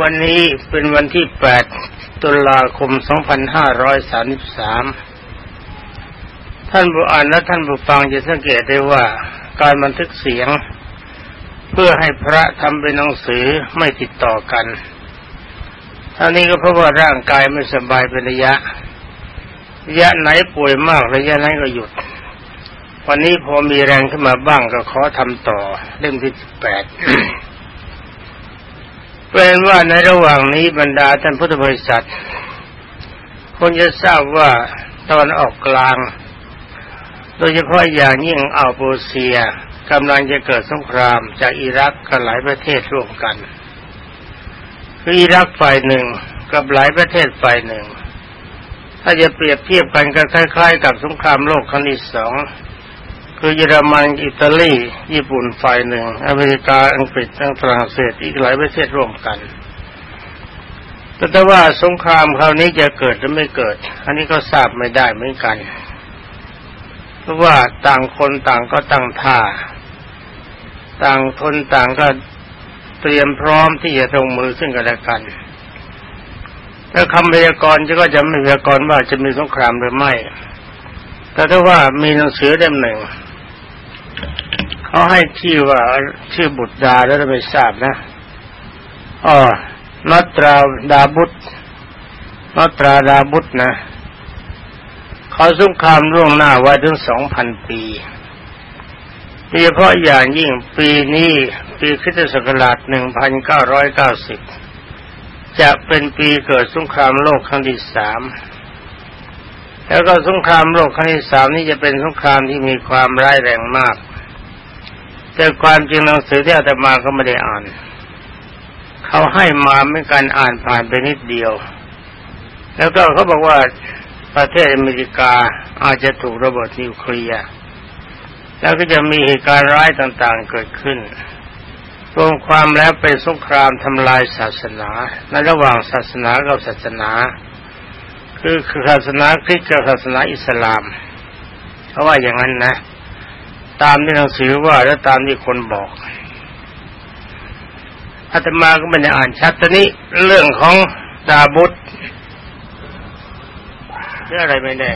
วันนี้เป็นวันที่ 8 ตุลาคม 2533 ท่านผู้อ่านและท่านผู้ฟังจะสังเกตได้ว่า การบันทึกเสียง เพื่อให้พระทำเป็นหนังสือไม่ติดต่อกันท่านี้ก็เพราะว่าร่างกายไม่สบายเป็นระยะ ระยะไหนป่วยมากระยะนั้นก็หยุด วันนี้พอมีแรงขึ้นมาบ้างก็ขอทำต่อเล่มที่แปด เป็นว่าในระหว่างนี้บรรดาท่านพุทธบริษัทคงจะทราบว่าตอนออกกลาง โดยเฉพาะอย่างยิ่งอัลโบเซียกำลังจะเกิดสงครามจากอิรักกับหลายประเทศร่วมกันคืออิรักฝ่ายหนึ่งกับหลายประเทศฝ่ายหนึ่ง ถ้าจะเปรียบเทียบกันก็คล้าย ๆ กับสงครามโลกครั้งที่สอง คือเยอรมันอิตาลี ญี่ปุ่นฝ่ายหนึ่ง อเมริกาอังกฤษทั้งฝรั่งเศสอีกหลายประเทศร่วมกันแต่ว่าสงครามคราวนี้จะเกิดหรือไม่เกิด อันนี้ก็ทราบไม่ได้เหมือนกัน เพราะว่าต่างคนต่างก็ตั้งท่า ต่างทนต่างก็เตรียมพร้อมที่จะลงมือซึ่งกันและกันถ้าคำพยากรณ์จะก็จะไม่พยากรณ์ว่าจะมีสงครามหรือไม่ แต่ถ้าว่ามีหนังสือเล่มหนึ่ง เขาให้ชื่อว่าชื่อบุตรดาแล้วไม่ทราบนะอ๋อนัตราดาบุตรนัตราดาบุตรนะเขาสงครามล่วงหน้าไว้ถึงสองพันปีโดยเฉพาะอย่างยิ่งปีนี้ปีคริสตศักราชหนึ่งพันเก้าร้อยเก้าสิบจะเป็นปีเกิดสงครามโลกครั้งที่สามแล้วก็สงครามโลกครั้งที่สามนี้จะเป็นสงครามที่มีความร้ายแรงมาก แต่ความจริงหนังสือที่อาตมาก็ไม่ได้อ่าน เขาให้มาไม่การอ่านผ่านไปนิดเดียว แล้วก็เขาบอกว่าประเทศอเมริกาอาจจะถูกระเบิดนิวเคลียร์แล้วก็จะมีเหตุการณ์ร้ายต่างๆเกิดขึ้น รวมความแล้วเป็นสงครามทำลายศาสนาในระหว่างศาสนากับศาสนา คือศาสนาคริสต์กับศาสนาอิสลามเพราว่าอย่างนั้นนะ ตามที่หนังสือว่าและตามที่คนบอกอาตมาก็ไม่ได้อ่านชัดตอนนี้เรื่องของดาบุตรเรื่องอะไรไม่แน่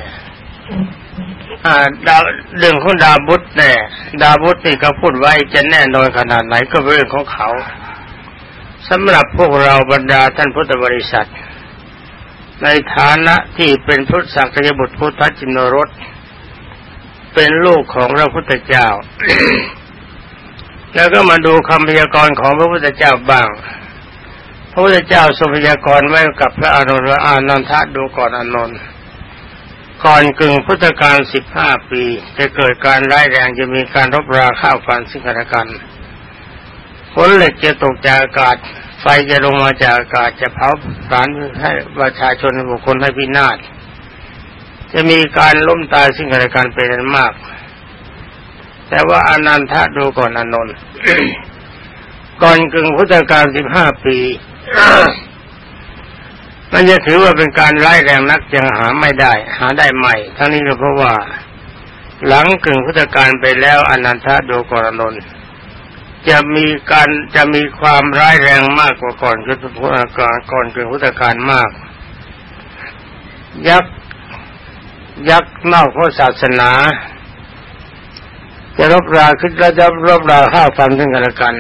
อาดาเรื่องของดาบุตรแน่ดาบุตรนี่เขาพูดไว้จะแน่นอนขนาดไหนก็เป็นเรื่องของเขาสำหรับพวกเราบรรดาท่านพุทธบริษัท ในฐานะที่เป็นพุทธสักยบุตรพุทธจินรส เป็นลูกของพระพุทธเจ้า แล้วก็มาดูคำพยากรณ์ของพระพุทธเจ้าบ้าง พระพุทธเจ้าทรงพยากรณ์ไว้กับพระอนุรอานันทะดูก่อนอนนท์ก่อนกึ่งพุทธกาลสิบห้าปี จะเกิดการร้ายแรงจะมีการรบราข้าวฟันซึ่งกันและกันฝนเหล็กจะตกจากอากาศ ไฟจะลงมาจากอากาศจะเผาสารให้ประชาชนบุคคลให้พินาศ จะมีการล้มตายซึ่งกันและกันเป็นมาก แต่ว่าอนันทะดูก่อนอนนท์ก่อนกึ่งพุทธกาลสิบห้าปี มันจะถือว่าเป็นการไล่แรงนักยังหาไม่ได้ หาได้ใหม่ ทั้งนี้ก็เพราะว่า หลังกึ่งพุทธกาลไปแล้วอนันทะดูก่อนอนนท์จะมีการจะมีความร้ายแรงมากกว่าก่อนก่อนก่อนกึ่งพุทธกาลมาก ยักษ ยักษ์นอกพระศาสนา จะรบราขึ้นแล้วจะรบราข้าฟันซึ่งกันและกัน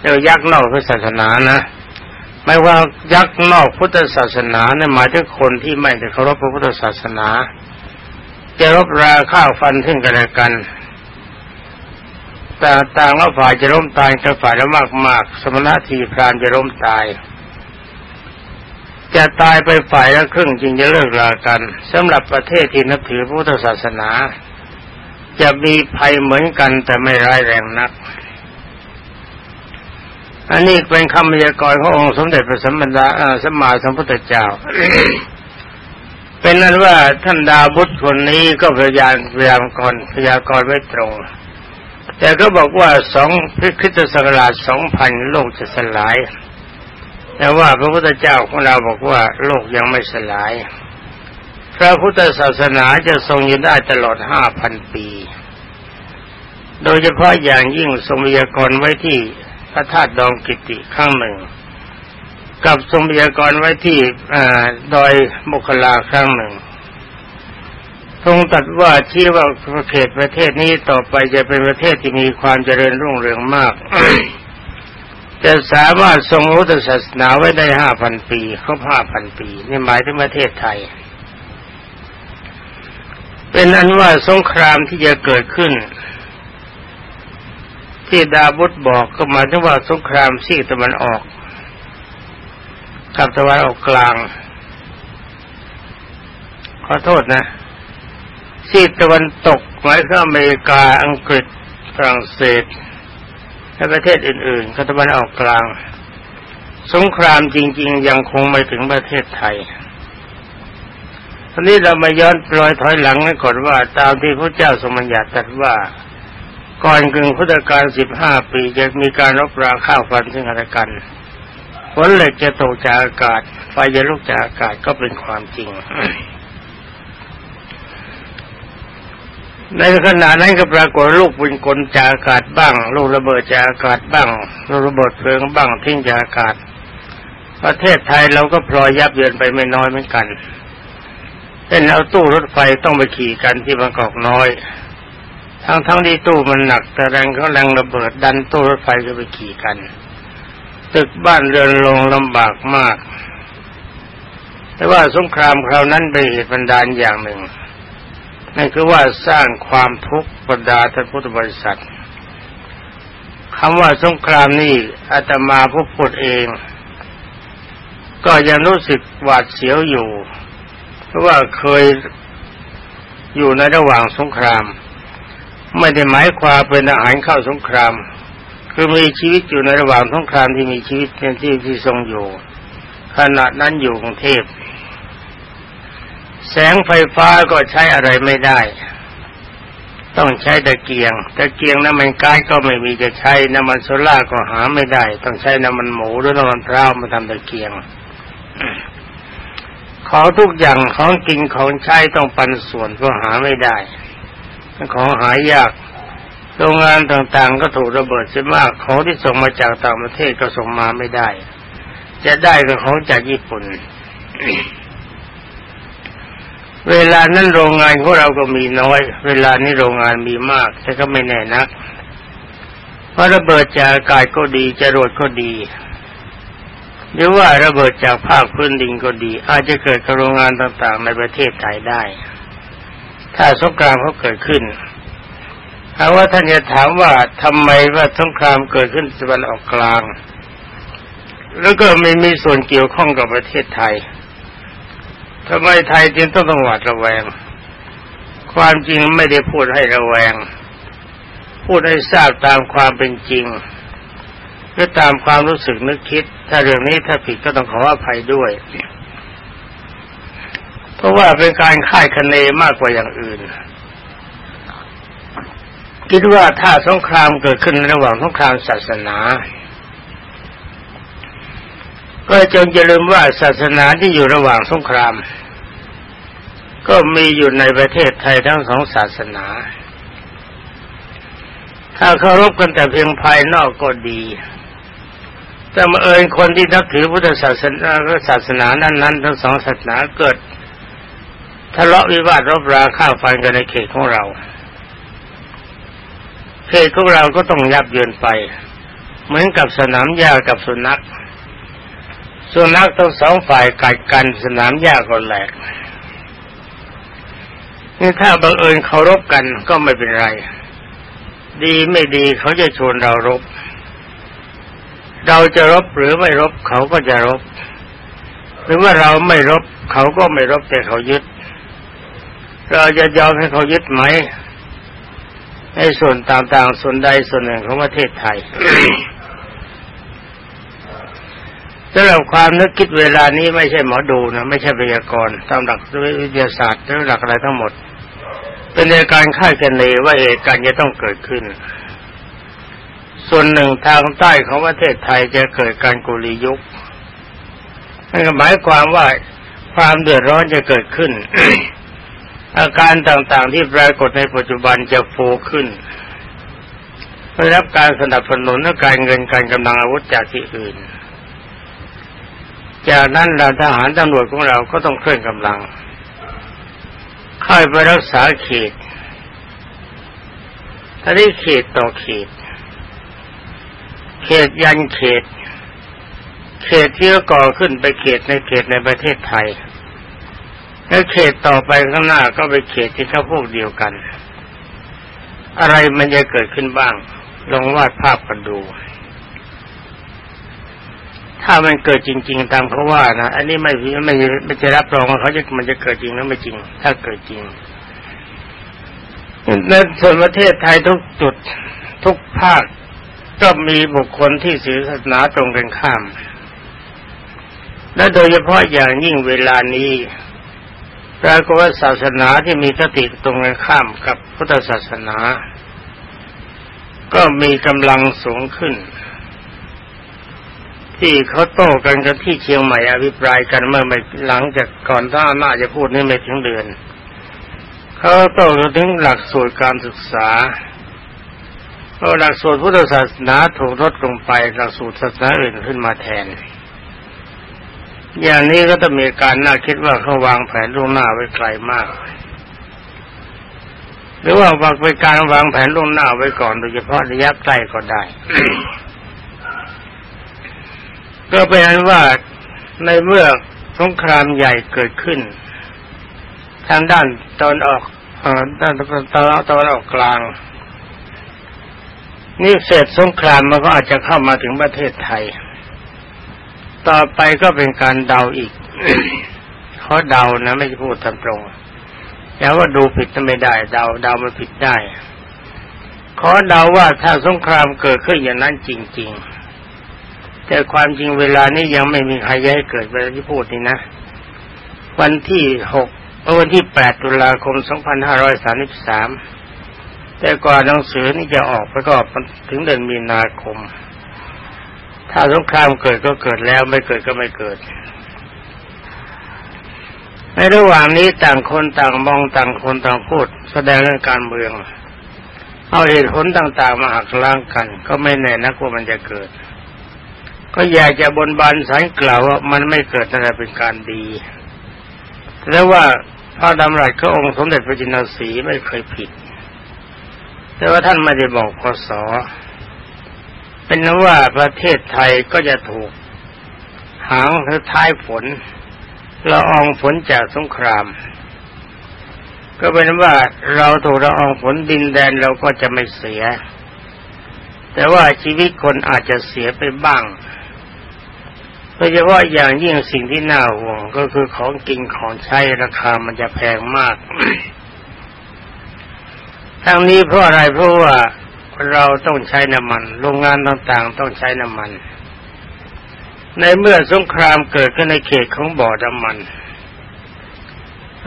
เรียกยักษ์นอกพระศาสนานะไม่ว่ายักษ์นอกพุทธศาสนาเนี่ยหมายถึงคนที่ไม่ได้เคารพพระพุทธศาสนา จะรบราข้าวฟันซึ่งกันและกันแต่ตางว่าฝ่ายจะล้มตายกับฝ่ายละมากมากสมณะทีพรานจะล้มตาย จะตายไปฝ่ายละครึ่งจึงจะเลิกลากันสำหรับประเทศที่นับถือพุทธศาสนา จะมีภัยเหมือนกันแต่ไม่ร้ายแรงนัก อันนี้เป็นคำพยากรณ์ขององค์สมเด็จพระสัมมาสัมมาสัมพุทธเจ้า เป็นนั้นว่าท่านดาบุตรคนนี้ก็พยายามพยายามก่อนพยากรณ์ไว้ตรง แต่ก็บอกว่าสองพิคิตศักราชสองพันโลกจะสลาย แต่ว่าพระพุทธเจ้าของเราบอกว่าโลกยังไม่สลาย พระพุทธศาสนาจะทรงอยู่ได้ตลอดห้าพันปี โดยเฉพาะอย่างยิ่งทรงมียากรไว้ที่พระธาตุดองกิติข้างหนึ่ง กับทรงพยากรไว้ที่ดอยมุคลาครั้งหนึ่งทรงตัดว่าชี้ว่าเขตประเทศนี้ต่อไปจะเป็นประเทศที่มีความเจริญรุ่งเรืองมาก จะสามารถทรงรู้ศาสนาไว้ได้ห้าพันปีครบห้าพันปีนี่หมายถึงประเทศไทย เป็นอันว่าสงครามที่จะเกิดขึ้น ที่ดาบุตบอกก็หมายถึงว่าสงครามซีกตะวันออกกับตะวันออกกลาง ขอโทษนะซีกตะวันตกหมายถึงอเมริกาอังกฤษฝรั่งเศส และประเทศอื่นๆก็ตะวันออกกลาง สงครามจริง ๆ ยังคงไม่ถึงประเทศไทยทีนี้เรามาย้อนปลอยถอยหลังกันก่อนว่า ตามที่พระเจ้าสมัญญัติตรัสว่า ก่อนกึ่งพุทธกาลสิบห้าปีจะมีการรบราข้าวฟันซึ่งกันและกันฝนเหล็กจะตกจากอากาศไฟจะลุกจากอากาศก็เป็นความจริง ในขณะนั้นก็ปรากฏลูกปืนกลจากอากาศบ้าง ลูกระเบิดจากอากาศบ้างลูกระเบิดเพลิงบ้างทิ้งจากอากาศ ประเทศไทยเราก็พลอยยับเยินไปไม่น้อยเหมือนกันเช่นเอาตู้รถไฟต้องไปขี่กันที่บางกอกน้อย ทั้งทั้งที่ตู้มันหนักแต่แรงเขาแรงระเบิดดันตู้รถไฟก็ไปขี่กัน ตึกบ้านเรือนลงลำบากมาก แต่ว่าสงครามคราวนั้นเป็นเหตุบันดาลอย่างหนึ่ง นั่นคือว่าสร้างความทุกข์บรรดาท่านพุทธบริษัทคำว่าสงครามนี่อาตมาผู้พูดเอง ก็ยังรู้สึกหวาดเสียวอยู่ เพราะว่าเคยอยู่ในระหว่างสงคราม ไม่ได้หมายความเป็นอาหารเข้าสงคราม คือมีชีวิตอยู่ในระหว่างสงครามที่มีชีวิตเป็นที่ที่ทรงอยู่ ขณะนั้นอยู่กรุงเทพ แสงไฟฟ้าก็ใช้อะไรไม่ได้ ต้องใช้ตะเกียงตะเกียงน้ำมันก๊าซก็ไม่มีจะใช้น้ำมันโซล่าก็หาไม่ได้ ต้องใช้น้ำมันหมูหรือน้ำมันพร้าวมาทำตะเกียงของทุกอย่างของกินของใช้ต้องปันส่วนก็หาไม่ได้ของหายากโรงงานต่างๆ ก็ถูกระเบิดเสียมากของที่ส่งมาจากต่างประเทศก็ส่งมาไม่ได้ จะได้ก็ของจากญี่ปุ่น เวลานั้นโรงงานของเราก็มีน้อย เวลานี้โรงงานมีมาก แต่ก็ไม่แน่นัก เพราะระเบิดจากอากาศก็ดีจรวดก็ดี หรือว่าระเบิดจากภาคพื้นดินก็ดี อาจจะเกิดกับโรงงานต่างๆ ในประเทศไทยได้ ถ้าสงครามเขาเกิดขึ้นถามว่าท่านจะถามว่าทำไมว่าสงครามเกิดขึ้นตะวันออกกลาง แล้วก็ไม่มีส่วนเกี่ยวข้องกับประเทศไทย ทำไมไทยจึงต้องต้องหวาดระแวง ความจริงไม่ได้พูดให้ระแวง พูดให้ทราบตามความเป็นจริงหรือตามความรู้สึกนึกคิด ถ้าเรื่องนี้ถ้าผิดก็ต้องขออภัยด้วย เพราะว่าเป็นการคาดคะเนมากกว่าอย่างอื่น คิดว่าถ้าสงครามเกิดขึ้นระหว่างสงครามศาสนา ก็จงอย่าลืมว่าศาสนาที่อยู่ระหว่างสงคราม ก็มีอยู่ในประเทศไทยทั้งสองศาสนา ถ้าเคารพกันแต่เพียงภายนอกก็ดี แต่มาเอิญคนที่นับถือพุทธศาสนาศาสนานั้นๆทั้งสองศาสนาเกิดทะเลาะวิวาทรบราข้าฟันกันในเขตของเราเขตของเราก็ต้องยับเยินไป เหมือนกับสนามหญ้ากับสุนัขสุนัขทั้งสองฝ่ายกัดกันสนามหญ้าก็แหลก นี่ถ้าบังเอิญเคารพกันก็ไม่เป็นไร ดีไม่ดีเขาจะชวนเรารบ เราจะรบหรือไม่รบเขาก็จะรบ หรือว่าเราไม่รบเขาก็ไม่รบแต่เขายึด เราจะยอมให้เขายึดไหมในส่วนต่างๆ ส่วนใดส่วนหนึ่งของประเทศไทยสำหรับความนึกคิดเวลานี้ไม่ใช่หมอดูนะไม่ใช่พยากรณ์ตามหลักวิทยาศาสตร์หรือหลักอะไรทั้งหมด เป็นในการคาดคะเนว่าเหตุการณ์จะต้องเกิดขึ้น ส่วนหนึ่งทางใต้ของประเทศไทยจะเกิดการกุลียุคนั่นหมายความว่าความเดือดร้อนจะเกิดขึ้น อาการต่างๆที่ปรากฏในปัจจุบันจะโฟขึ้นได้รับการสนับสนุนและการเงินการกำลังอาวุธจากที่อื่น จากนั้นเราทหารตำรวจของเราก็ต้องเคลื่อนกำลัง เข้าไปรักษาเขตถ้าได้เขตต่อเขต เขตยันเขต เขตที่ก่อขึ้นไปเขตในเขตในประเทศไทย แล้วเขตต่อไปข้างหน้าก็ไปเขตที่เขาพวกเดียวกัน อะไรมันจะเกิดขึ้นบ้าง ลองวาดภาพกันดู ถ้ามันเกิดจริง ๆ ตามเขาว่านะอันนี้ไม่ไม่ไม่จะรับรองว่าเขาจะมันจะเกิดจริงหรือไม่จริง ถ้าเกิดจริงในส่วนประเทศไทยทุกจุดทุกภาคก็มีบุคคลที่ศาสนาตรงกันข้าม และโดยเฉพาะอย่างยิ่งเวลานี้ปรากฏว่าศาสนาที่มีคติตรงกันข้ามกับพุทธศาสนา ก็มีกำลังสูงขึ้น ที่เขาโต้กันกันที่เชียงใหม่อภิปรายกันเมื่อไม่หลังจากก่อนท่าน่าจะพูดนี่ไม่ถึงเดือนเขาโต้องถึงหลักสูตรการศึกษาเพราะหลักสูตรพุทธศาสนาถูกลดลงไปหลักสูตรศาสนาอื่นขึ้นมาแทน อย่างนี้ก็ต้องมีการน่าคิดว่าเขาวางแผนล่วงหน้าไว้ไกลมาก หรือว่าวางไปการวางแผนล่วงหน้าไว้ก่อนโดยเฉพาะระยะใกล้ก็ได้ ก็เป็นนั้นว่าในเมื่อสงครามใหญ่เกิดขึ้น ทางด้านตอนออกด้านตอนตอนออกกลาง นี่เสร็จสงครามมันก็อาจจะเข้ามาถึงประเทศไทย ต่อไปก็เป็นการเดาอีกเขาเดานะไม่พูดตามตรงแต่ว่าดูผิดไม่ได้ เดาเดามันผิดได้ ขอเดาว่าถ้าสงครามเกิดขึ้นอย่างนั้นจริง ๆ แต่ความจริงเวลานี้ยังไม่มีใครย้ายเกิดเวลาที่พูดนี่นะ วันที่หกวันที่8ตุลาคม2533แต่ก่อนหนังสือนี่จะออกไปก็ถึงเดือนมีนาคม ถ้าสงครามเกิดก็เกิดแล้วไม่เกิดก็ไม่เกิด ในระหว่างนี้ต่างคนต่างมองต่างคนต่างพูด แสดงเรื่องการเมือง เอาเหตุผลต่างๆมาหักล้างกัน ก็ไม่แน่นักว่ามันจะเกิด ก็อยากจะบนบานสายกล่าวว่ามันไม่เกิดอะไรเป็นการดี แล้วว่าพระดำรัสก็องค์สมเด็จพระจินสีไม่เคยผิด แต่ว่าท่านไม่ได้บอกพศเป็นนว่าประเทศไทยก็จะถูก หางหรือท้ายฝนละอองฝนจากสงคราม ก็เป็นว่าเราถูกละอองฝนดินแดนเราก็จะไม่เสีย แต่ว่าชีวิตคนอาจจะเสียไปบ้าง ดยเฉพาะอย่างยิ่งสิ่งที่น่าห่วงก็คือของกินของใช้ราคามันจะแพงมาก ทั้งนี้เพราะอะไรเพราะว่าเราต้องใช้น้ำมันโรงงานต่างๆ ต้องใช้น้ำมัน ในเมื่อสงครามเกิดขึ้นในเขตของบ่อน้ำมัน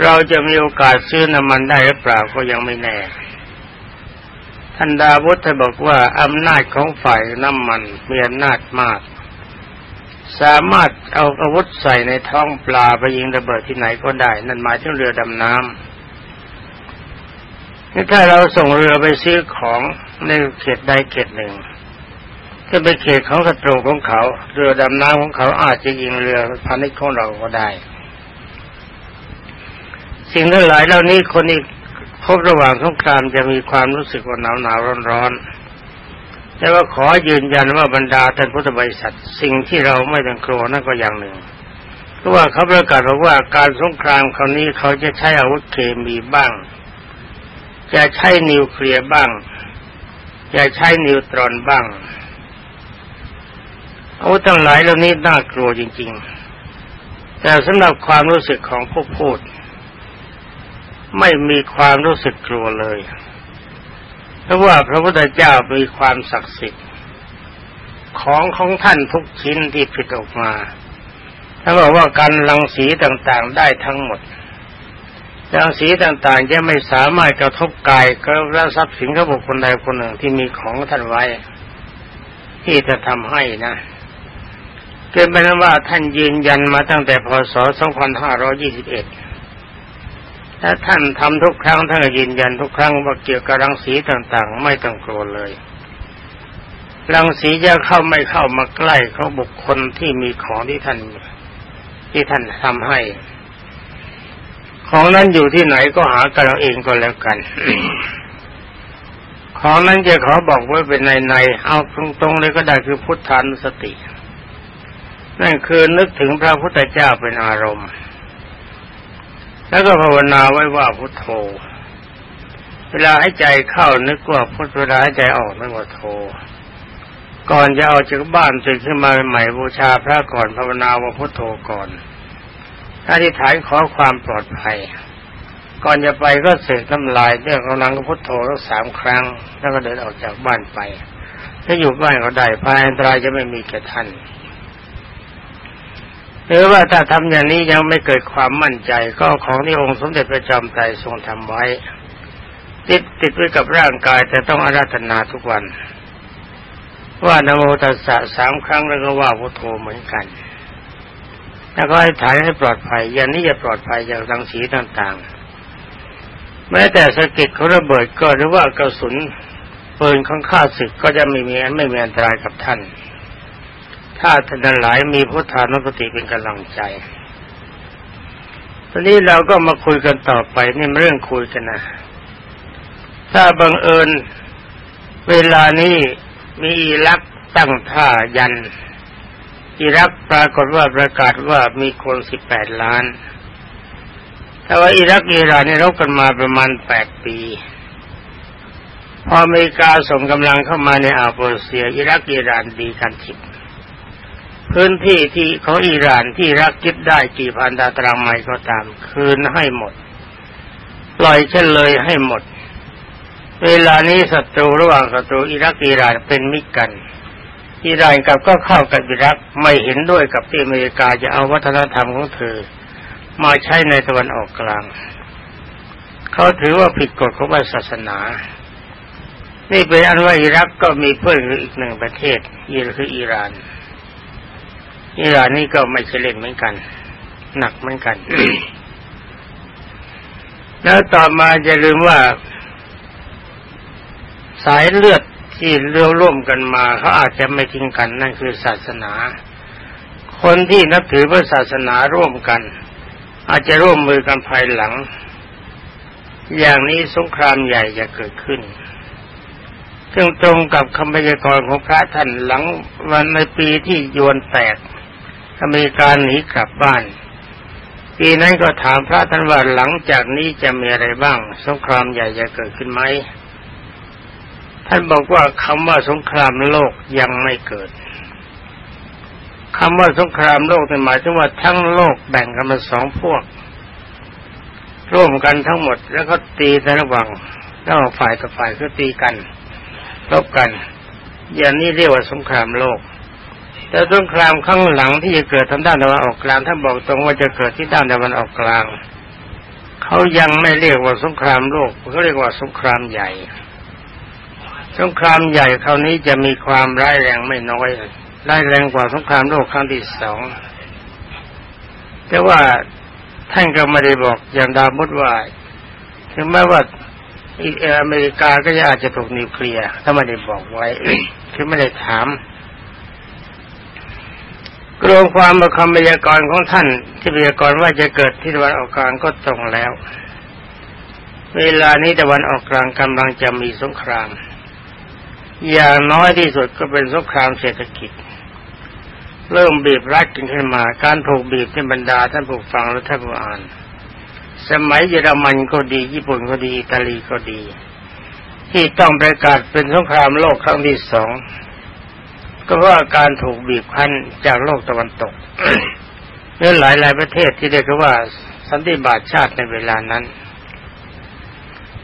เราจะมีโอกาสซื้อน้ำมันได้หรือเปล่าก็ยังไม่แน่ ท่านดาวุฒิบอกว่าอำนาจของฝ่ายน้ำมันมีอำนาจมาก สามารถเอาอาวุธใส่ในท้องปลาไปยิงระเบิดที่ไหนก็ได้ นั่นหมายถึงเรือดำน้ำนี่ถ้าเราส่งเรือไปซื้อของในเขตใดเขตหนึ่งถ้าเป็นเขตของศัตรูของเขา เรือดำน้ำของเขาอาจจะยิงเรือพาณิชย์ของเราก็ได้ สิ่งทั้งหลายเหล่านี้คนอีกพบระหว่างสงครามจะมีความรู้สึกว่าหนาวหนาวร้อนร้อน แต่ว่าขอยืนยันว่าบรรดาท่านพุทธบริษัท สิ่งที่เราไม่ต้องกลัวนั่นก็อย่างหนึ่งเพราะว่าเขาประกาศบอกว่าการสงครามคราวนี้เขาจะใช้อาวุธเคมีบ้าง จะใช้นิวเคลียร์บ้าง จะใช้นิวตรอนบ้างอาวุธทั้งหลายเหล่านี้น่ากลัวจริง ๆ แต่สำหรับความรู้สึกของผู้พูด ไม่มีความรู้สึกกลัวเลย เพราะว่าพระพุทธเจ้ามีความศักดิ์สิทธิ์ ของของท่านทุกชิ้นที่ผิดออกมาถ้านบอกว่าการรังสีต่างๆได้ทั้งหมดรังสีต่างๆจะไม่สามารถกระทบกายก็และทรัพย์สินของบุคคลใดคนหนึ่งที่มีของท่านไว้ ที่จะทำให้นะเกิดเป็นว่าท่านยืนยันมาตั้งแต่พศ 2521 ถ้าท่านทำทุกครั้งท่านยืนยันทุกครั้งว่าเกี่ยวกับรังสีต่างๆ ไม่ต้องกลัวเลย รังสีจะเข้าไม่เข้ามาใกล้เขาบุคคลที่มีของที่ท่านที่ท่านทำให้ ของนั้นอยู่ที่ไหนก็หากันเราเองก็แล้วกันของนั้นจะขอบอกไว้เป็นในในเอาตรงๆเลยก็ได้คือพุทธานุสติ นั่นคือนึกถึงพระพุทธเจ้าเป็นอารมณ์ แล้วก็ภาวนาไว้ว่าพุทโธ เวลาให้ใจเข้านึกว่าพุทเวลาให้ใจออกนึกว่าโธ ก่อนจะเอาจากบ้านตื่นขึ้นมาใหม่บูชาพระก่อนภาวนาว่าพุทโธก่อนอธิษฐานขอความปลอดภัย ก่อนจะไปก็เสกน้ำลายเรื่องกำลังก็พุทโธทั้งสามครั้ง แล้วก็เดินออกจากบ้านไป ถ้าอยู่บ้านก็ได้ภายอันตรายจะไม่มีแก่ท่าน หรือว่าถ้าทำอย่างนี้ยังไม่เกิดความมั่นใจ ก็ของที่องค์สมเด็จพระจอมไตรทรงทำไว้ ติดติดไว้กับร่างกายแต่ต้องอาราธนาทุกวัน ว่านโมตัสสะสามครั้งแล้วก็ว่าพุทโธเหมือนกัน แล้วก็ให้ถ่ายให้ปลอดภัย อย่างนี้จะปลอดภัยจากรังสีต่างๆ แม้แต่สะกิดเขาระเบิดก็หรือว่ากระสุนปืนของข้าศึกก็จะไม่มีไม่มีอันตรายกับท่าน ถ้าท่านหลายมีพุทธานุสติเป็นกำลังใจ ตอนนี้เราก็มาคุยกันต่อไปนี่เรื่องคุยกันนะ ถ้าบังเอิญเวลานี้มีอิรักตั้งท่ายัน อิรักปรากฏว่าประกาศว่ามีคนสิบแปดล้านแต่ว่าอิรักอิหร่านนี่รบกันมาประมาณแปดปี พออเมริกาส่งกำลังเข้ามาในอาโปเซีย อิรักอิหร่านดีกันทิบ พื้นที่ที่เขาอิหร่านที่รักยึดได้กี่พันตาตรางไมล์ก็ตาม คืนให้หมด ปล่อยเฉลยให้หมด เวลานี้ศัตรูระหว่างศัตรูอิรักอิหร่านเป็นมิตรกันอิหร่านกับก็เข้ากับอิรักไม่เห็นด้วยกับที่อเมริกาจะเอาวัฒนธรรมของเธอ มาใช้ในตะวันออกกลาง เขาถือว่าผิดกฎของศาสนา นี่เป็นอันว่าอิรักก็มีเพื่อนอีกหนึ่งประเทศอีคืออิหร่าน อิหร่านนี่ก็ไม่ใช่เล่นเหมือนกัน หนักเหมือนกัน แล้วต่อมาจะลืมว่า สายเลือดที่เลี้ยวร่วมกันมาเขาอาจจะไม่ทิ้งกันนั่นคือศาสนา คนที่นับถือพระศาสนาร่วมกัน อาจจะร่วมมือกันภายหลัง อย่างนี้สงครามใหญ่จะเกิดขึ้นซึ่งตรงกับคำพยากรณ์ของพระท่านหลังวันในปีที่ยวนแตก อเมริกาหนีกลับบ้านปีนั้นก็ถามพระท่านว่าหลังจากนี้จะมีอะไรบ้าง สงครามใหญ่จะเกิดขึ้นไหมท่านบอกว่าคำว่าสงครามโลกยังไม่เกิดคำว่าสงครามโลกหมายถึงว่าทั้งโลกแบ่งกันเป็นสองพวก ร่วมกันทั้งหมดแล้วก็ตีในระหว่างระหว่างฝ่ายต่อฝ่ายก็ตีกันรบกัน อย่างนี้เรียกว่าสงครามโลก แต่สงครามข้างหลังที่จะเกิดทางด้านตะวันออกกลางท่านบอกตรงว่าจะเกิดที่ด้านตะวันออกกลาง เขายังไม่เรียกว่าสงครามโลกเขาเรียกว่าสงครามใหญ่ สงครามใหญ่คราวนี้จะมีความร้ายแรงไม่น้อยร้ายแรงกว่าสงครามโลกครั้งที่สองแต่ว่าท่านก็ไม่ได้บอกอย่างดามุดว่าถึงแม้ว่าอเมริกาก็อาจจะถูกนิวเคลียร์ถ้าไม่ได้บอกไว้ คือไม่ได้ถาม รวมความมาคำพยากรณ์ของท่าน ที่พยากรณ์ว่าจะเกิดที่ตะวันออกกลางก็ตรงแล้ว เวลานี้ตะวันออกกลางกำลังจะมีสงคราม อย่างน้อยที่สุดก็เป็นสงครามเศรษฐกิจ เริ่มบีบรัดกันขึ้นมา การถูกบีบในบรรดาท่านผู้ฟังและท่านผู้อ่าน สมัยเยอรมันก็ดี ญี่ปุ่นก็ดีอิตาลีก็ดี ที่ต้องประกาศเป็นสงครามโลกครั้งที่สอง ก็เพราการถูกบีบคั้นจากโลกตะวันตกเนื่อหลายหลายประเทศที่เรียกว่าสันติบาตชาติในเวลานั้น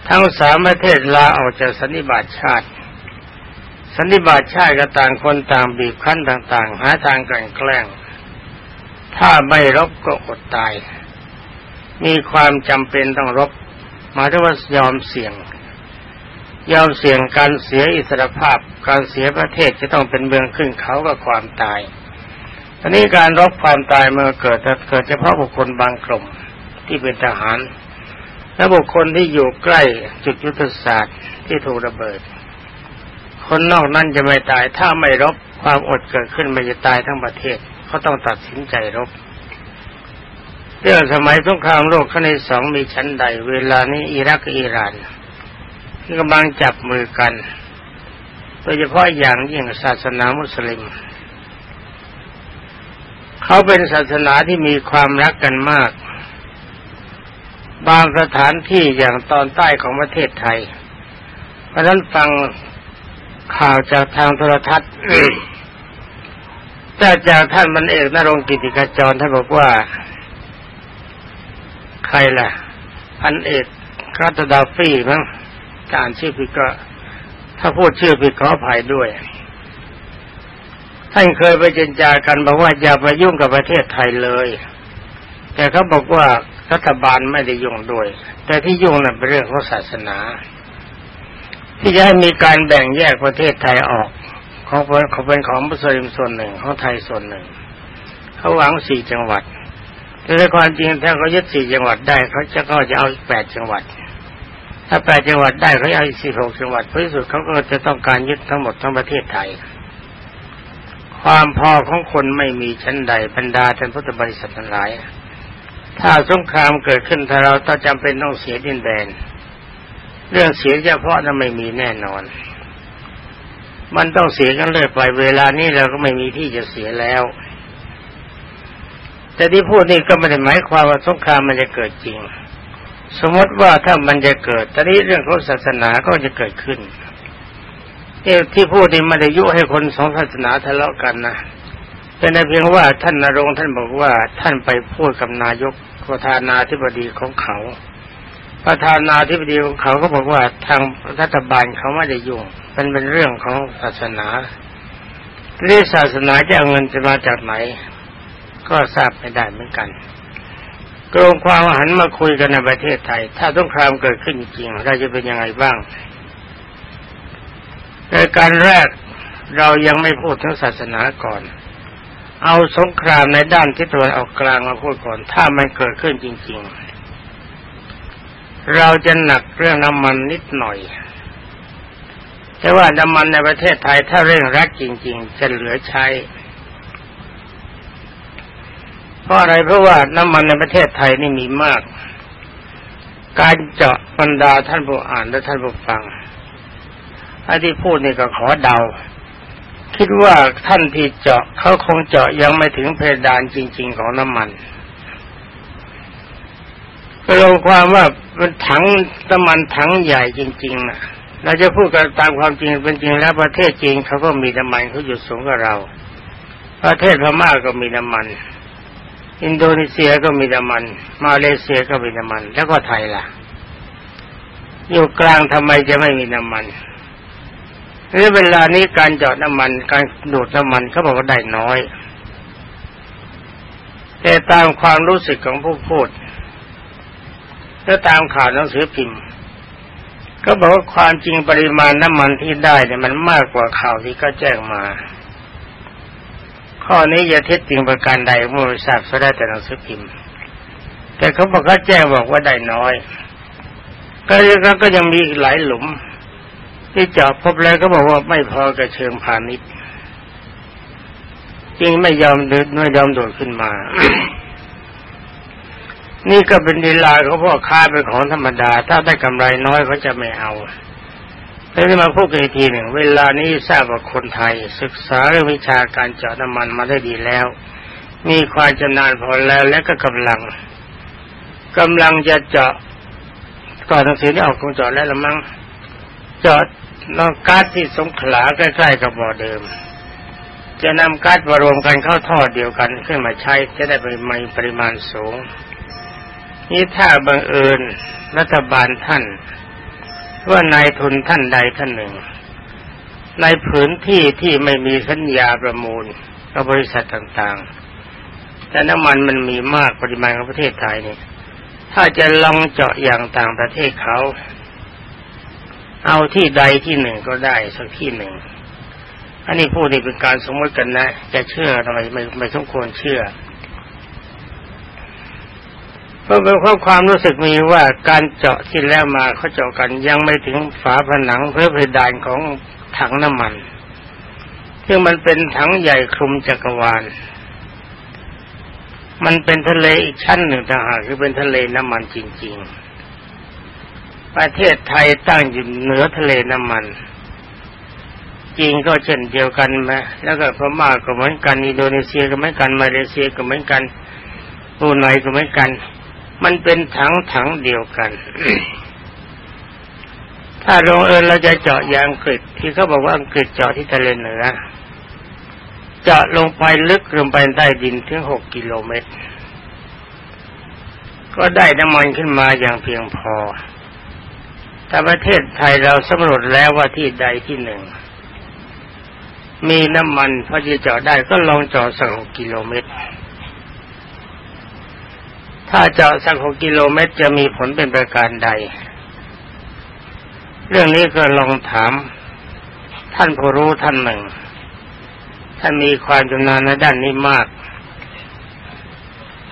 ทั้งสามประเทศลาออกจากสันติบาตชาติ สันนิบาตชาติก็ต่างคนต่างบีบคั้นต่าง ๆ หาทางกันแกล้ง ถ้าไม่รบก็อดตาย มีความจำเป็นต้องรบหมายถึงว่ายอมเสี่ยง ยอมเสี่ยงการเสียอิสรภาพ การเสียประเทศจะต้องเป็นเมืองขึ้นเขากับความตายตอนนี้การรบความตายเมื่อเกิดแต่เกิดเฉพาะบุคคลบางกลุ่มที่เป็นทหาร และบุคคลที่อยู่ใกล้จุดยุทธศาสตร์ที่ถูกระเบิด คนนอกนั้นจะไม่ตายถ้าไม่รบความอดเกิดขึ้นมันจะตายทั้งประเทศเขาต้องตัดสินใจรบเรื่องสมัยสงครามโลกครั้งที่สองมีชั้นใด เวลานี้อิรักอิหร่าน กำลังจับมือกัน โดยเฉพาะอย่างยิ่งศาสนามุสลิม เขาเป็นศาสนาที่มีความรักกันมาก บางสถานที่อย่างตอนใต้ของประเทศไทย เพราะนั้นฟังข่าวจากทางโทรทัศน์แต่จากท่านมันเอกนรงกิติกาจรท่านบอกว่า ใครล่ะ พันเอกคาตดาฟี่มั้ง การชื่อผิดก็ ถ้าพูดชื่อผิดขออภัยด้วยท่านเคยไปเจรจากันบอกว่าอย่าไปยุ่งกับประเทศไทยเลย แต่เขาบอกว่ารัฐบาลไม่ได้ยุ่งด้วย แต่ที่ยุ่งนั้นเป็นเรื่องของศาสนา ที่จะให้มีการแบ่งแยกประเทศไทยออก ของเขาเป็นของมุสลิมส่วนหนึ่งของไทยส่วนหนึ่ง เขาหวังสี่จังหวัดแต่ในความจริงถ้าเขายึดสี่จังหวัดได้เขาจะก็จะเอาอีกแปดจังหวัด ถ้าแปดจังหวัดได้เขาเอาอีกสี่หกจังหวัดเพื่อสุดเขาก็จะต้องการยึดทั้งหมดทั้งประเทศไทย ความพอของคนไม่มีชั้นใดบรรดาท่านพุทธบริษัททั้งหลาย ถ้าสงครามเกิดขึ้นถ้าเราต้องจำเป็นต้องเสียดินแดน เรื่องเสียเฉพาะนั้นไม่มีแน่นอน มันต้องเสียกันเลยไปเวลานี้เราก็ไม่มีที่จะเสียแล้วแต่ที่พูดนี่ก็ไม่ได้หมายความว่าสงครามมันจะเกิดจริง สมมติว่าถ้ามันจะเกิดตอนนี้เรื่องของศาสนาก็จะเกิดขึ้นที่ที่พูดนี่ไม่ได้ยุให้คนสองศาสนาทะเลาะกันนะเป็นเพียงว่าท่านนรงท่านบอกว่าท่านไปพูดกับนายกประธานาธิบดีของเขา ประธานาธิบดีของเขาก็บอกว่าทางรัฐบาลเขาไม่ได้ยุ่งมันเป็นเรื่องของศาสนาเรื่องศาสนาจะเอาเงินจะมาจากไหน ก็ทราบไม่ได้เหมือนกัน กรมความหันมาคุยกันในประเทศไทย ถ้าสงครามเกิดขึ้นจริงเราจะเป็นยังไงบ้างในการแรกเรายังไม่พูดถึงศาสนาก่อน เอาสงครามในด้านที่ตะวันออกกลางมาพูดก่อน ถ้ามันเกิดขึ้นจริง ๆ เราจะหนักเรื่องน้ำมันนิดหน่อย แต่ว่าน้ำมันในประเทศไทยถ้าเร่งรัดจริง ๆ จะเหลือใช้ เพราะอะไรเพราะว่าน้ำมันในประเทศไทยนี่มีมาก การเจาะบรรดาท่านผู้อ่านและท่านผู้ฟังไอ้ที่พูดนี่ก็ขอเดา คิดว่าท่านที่เจาะเขาคงเจาะยังไม่ถึงเพดานจริง ๆ ของน้ำมันรวมความว่ามันถังน้ำมันถังใหญ่จริง ๆนะเราจะพูดกันตามความจริงเป็นจริงแล้วประเทศจีนเขาก็มีน้ำมันเขาอยู่สูงกว่าเรา ประเทศพม่าก็มีน้ำมัน อินโดนีเซียก็มีน้ำมัน มาเลเซียก็มีน้ำมัน แล้วก็ไทยล่ะ อยู่กลางทำไมจะไม่มีน้ำมันหรือเวลานี้การจาะน้ำมัน การดูดน้ำมันเขาบอกว่าได้น้อย แต่ตามความรู้สึกของผู้พูดถ้าตามข่าวหนังสือพิมพ์ ก็บอกว่าความจริงปริมาณน้ำมันที่ได้เนี่ยมันมากกว่าข่าวที่เขาแจ้งมา ข้อนี้อย่าเท็จจริงประการใดไม่ทราบก็ได้แต่หนังสือพิมพ์ แต่เขาบอกเขาแจ้งบอกว่าได้น้อย ก็ยังก็ยังมีอีกหลายหลุม ที่เจาะพบแล้วก็บอกว่าไม่พอกระเชิงพาณิชย์จริงไม่ยอมเดินไม่ยอมโดดขึ้นมา นี่ก็เป็นดีลาเขาพ่อค้าเป็นของธรรมดา ถ้าได้กำไรน้อยเขาจะไม่เอา แล้วที่มาพูดกันอีกทีหนึ่ง เวลานี้ทราบว่าคนไทย ศึกษาเรื่องวิชาการเจาะน้ำมันมาได้ดีแล้ว มีความชำนาญพอแล้วและก็กำลังกำลังจะเจาะก่อนหนังสือนี่ออกคงเจาะแล้วละมั้งเจาะนอกก๊าซที่สงขลาใกล้ๆกับบ่อเดิม จะนำก๊าซมารวมกันเข้าท่อเดียวกันขึ้นมาใช้จะได้ปริมาณสูง นี่ถ้าบังเอิญรัฐบาลท่าน ว่านายทุนท่านใดท่านหนึ่ง ในผืนที่ที่ไม่มีสัญญาประมูลกับบริษัทต่างๆ แต่น้ำมันมันมีมากปริมาณของประเทศไทยนี่ถ้าจะลองเจาะอย่างต่างประเทศเขา เอาที่ใดที่หนึ่งก็ได้สักที่หนึ่ง อันนี้พูดนี่เป็นการสมมติกันนะ จะเชื่อทำไมไม่ไม่สมควรเชื่อ ก็เป็นข้อความรู้สึกมีว่าการเจาะที่แล้วมาเขาเจาะกันยังไม่ถึงฝาผนังเพื่อเพดานของถังน้ำมันซึ่งมันเป็นถังใหญ่คลุมจักรวาล มันเป็นทะเลอีกชั้นหนึ่งต่างหากคือเป็นทะเลน้ำมันจริง ๆ ประเทศไทยตั้งอยู่เหนือทะเลน้ำมันจีนก็เช่นเดียวกันไหมแล้วก็พม่าก็เหมือนกัน อินโดนีเซียก็เหมือนกัน มาเลเซียก็เหมือนกันบรูไนก็เหมือนกัน มันเป็นถังถังเดียวกัน ถ้าลงเอยเราจะเจาะอย่างอังกฤษที่เขาบอกว่าอังกฤษเจาะที่ทะเลเหนือเจาะลงไปลึกลงไปใต้ดินถึงหกกิโลเมตร ก็ได้น้ำมันขึ้นมาอย่างเพียงพอ แต่ประเทศไทยเราสำรวจแล้วว่าที่ใดที่หนึ่ง มีน้ำมันพอจะเจาะได้ก็ลองเจาะสักหกกิโลเมตร ถ้าเจาะสักหกกิโลเมตรจะมีผลเป็นประการใด เรื่องนี้ก็ลองถาม ท่านผู้รู้ท่านหนึ่ง ท่านมีความชำนาญในด้านนี้มาก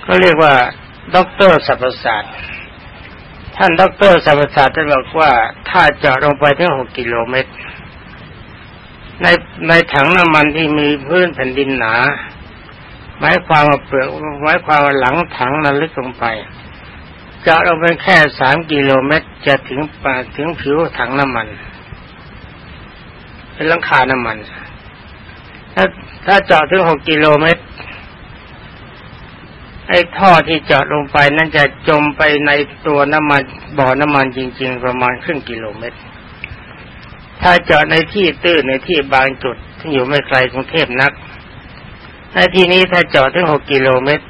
ก็เรียกว่าด็อกเตอร์สัพศาสตร์ท่านด็อกเตอร์สัพศาสตร์ท่านบอกว่า ถ้าเจาะลงไปถึงหกกิโลเมตร ในในถังน้ำมันที่มีพื้นแผ่นดินหนา หมายความว่าเปลือกหมายความว่าหลังถังนั้นลึกลงไปเจาะลงไปแค่สามกิโลเมตรจะถึงปาถึงผิวถังน้ำมันเป็นหลังคาน้ำมัน ถ้าถ้าเจาะถึงหกกิโลเมตรไอ้ท่อที่เจาะลงไปนั้นจะจมไปในตัวน้ำมันบ่อน้ำมันจริง ๆ ประมาณครึ่งกิโลเมตร ถ้าเจาะในที่ตื้นในที่บางจุดที่อยู่ไม่ไกลกรุงเทพนัก ในที่นี้ถ้าเจาะถึงหกกิโลเมตร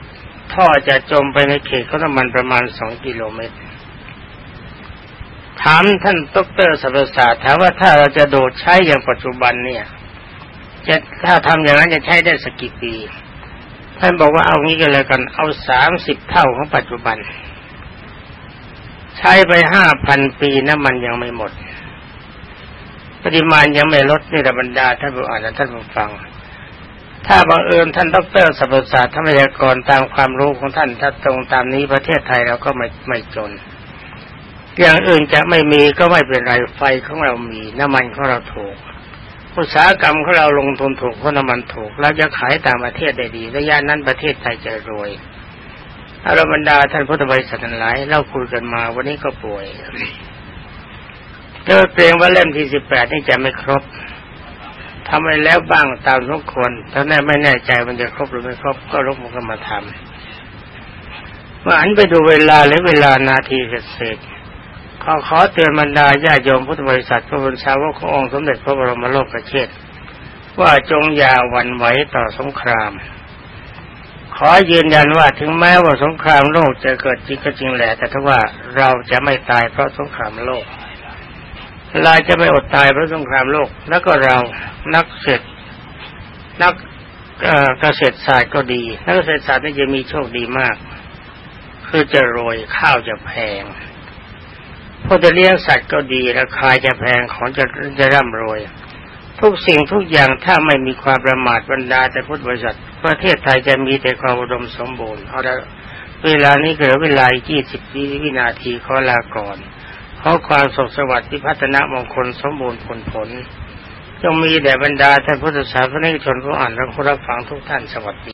ท่อจะจมไปในเขตของน้ำมันประมาณสองกิโลเมตร ถามท่านดรสัพศาสตร์ถามว่าถ้าเราจะโดดใช้อย่างปัจจุบันเนี่ย จะถ้าทำอย่างนั้นจะใช้ได้สักกี่ปีท่านบอกว่าเอางี้กันเลยกัน เอาสามสิบเท่าของปัจจุบัน ใช้ไปห้าพันปีน้ำมันยังไม่หมด ปริมาณยังไม่ลดนี่ระบรรดาท่านผู้อ่านและท่านผู้ฟัง ถ้าบังเอิญท่านดรสัพศาสตร์ธรรมยากรตามความรู้ของท่านถ้าตรงตามนี้ประเทศไทยเราก็ไม่ไม่จน อย่างอื่นจะไม่มีก็ไม่เป็นไรไฟของเรามีน้ำมันของเราถูกอุตสาหกรรมของเราลงทุนถูกเพราะน้ำมันถูกเราจะขายต่างประเทศได้ดีระยะนั้นประเทศไทยจะรวยอารบรรดาท่านพุทธบริษัทหลายเราคุยกันมาวันนี้ก็ป่วยเจอเกรงว่าเล่มที่สิบแปดนี่จะไม่ครบ ทำไปแล้วบ้างตามทุกคนถ้าแน่ไม่แน่ใจมันจะครบหรือไม่ครบก็ลบมันก็มาทำว่าอันไปดูเวลาหรือเวลานาทีเสร็จขอขอเตือนบรรดาญาโยมพุทธบริษัทพระบุญชาวขององค์สมเด็จพระบรมโลกเชษว่าจงอย่าหวั่นไหวต่อสงคราม ขอยืนยันว่าถึงแม้ว่าสงครามโลกจะเกิดจริงก็จริงแหละแต่ถ้าว่าเราจะไม่ตายเพราะสงครามโลก เราจะไม่อดตายเพราะสงครามโลก แล้วก็เรานักเศรษฐนักเกษตรศาสตร์ก็ดี นักเกษตรศาสตร์นี่จะมีโชคดีมาก คือจะโรยข้าวจะแพงพอจะเลี้ยงสัตว์ก็ดีราคาจะแพงของจะจะร่ำรวย ทุกสิ่งทุกอย่างถ้าไม่มีความประมาทบรรดาแต่พุทธบริษัท ประเทศไทยจะมีแต่ความอุดมสมบูรณ์เอาละเวลานี้เหลือเวลายี่สิบวินาทีขอลาก่อน ขอความสุขสวัสดิ์ที่พัฒนามงคลสมบูรณ์ผลผลจงมีแด่บรรดาท่านพุทธศาสนิกชนผู้อ่านและผู้รับฟังทุกท่านสวัสดี